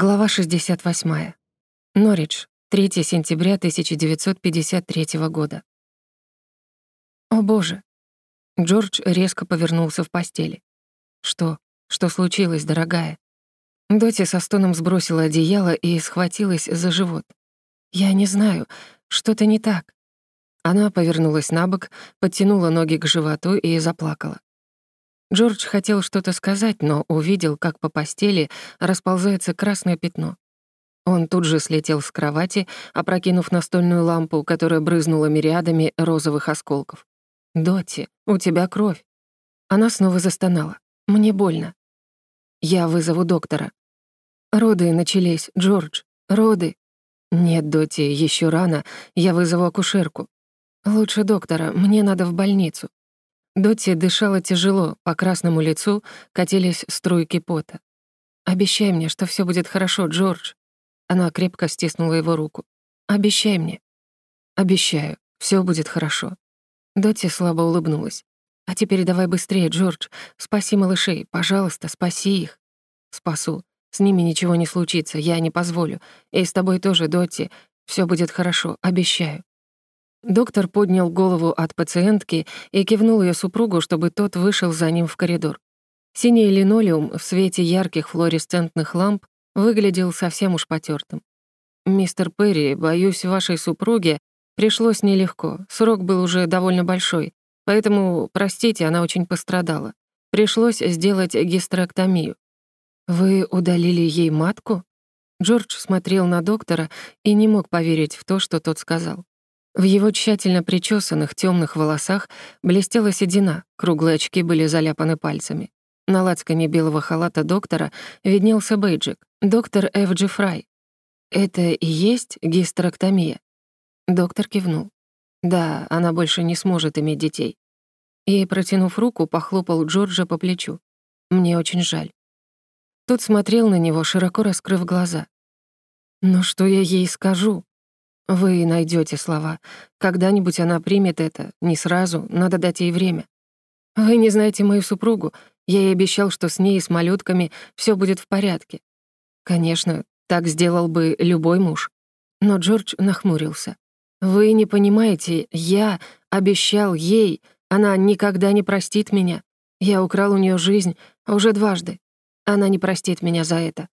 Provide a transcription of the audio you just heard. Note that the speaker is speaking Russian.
Глава 68. Норридж, 3 сентября 1953 года. «О, боже!» Джордж резко повернулся в постели. «Что? Что случилось, дорогая?» Доти со стоном сбросила одеяло и схватилась за живот. «Я не знаю, что-то не так». Она повернулась на бок, подтянула ноги к животу и заплакала. Джордж хотел что-то сказать, но увидел, как по постели расползается красное пятно. Он тут же слетел с кровати, опрокинув настольную лампу, которая брызнула мириадами розовых осколков. «Доти, у тебя кровь». Она снова застонала. «Мне больно». «Я вызову доктора». «Роды начались, Джордж. Роды». «Нет, Доти, еще рано. Я вызову акушерку». «Лучше доктора. Мне надо в больницу». Дотти дышала тяжело, по красному лицу катились струйки пота. «Обещай мне, что все будет хорошо, Джордж». Она крепко стиснула его руку. «Обещай мне». «Обещаю, все будет хорошо». Дотти слабо улыбнулась. «А теперь давай быстрее, Джордж. Спаси малышей, пожалуйста, спаси их». «Спасу. С ними ничего не случится, я не позволю. И с тобой тоже, Дотти. Все будет хорошо, обещаю». Доктор поднял голову от пациентки и кивнул ее супругу, чтобы тот вышел за ним в коридор. Синий линолеум в свете ярких флуоресцентных ламп выглядел совсем уж потертым. «Мистер Перри, боюсь, вашей супруге пришлось нелегко. Срок был уже довольно большой, поэтому, простите, она очень пострадала. Пришлось сделать гистерэктомию». «Вы удалили ей матку?» Джордж смотрел на доктора и не мог поверить в то, что тот сказал. В его тщательно причесанных темных волосах блестела седина, круглые очки были заляпаны пальцами. На лацкане белого халата доктора виднелся бейджик «Доктор Ф. Джи Фрай». «Это и есть гистерэктомия?» Доктор кивнул. «Да, она больше не сможет иметь детей». И, протянув руку, похлопал Джорджа по плечу. «Мне очень жаль». Тот смотрел на него, широко раскрыв глаза. «Но что я ей скажу?» Вы найдете слова. Когда-нибудь она примет это. Не сразу, надо дать ей время. Вы не знаете мою супругу. Я ей обещал, что с ней и с малютками все будет в порядке. Конечно, так сделал бы любой муж. Но Джордж нахмурился. Вы не понимаете, я обещал ей, она никогда не простит меня. Я украл у нее жизнь уже дважды. Она не простит меня за это.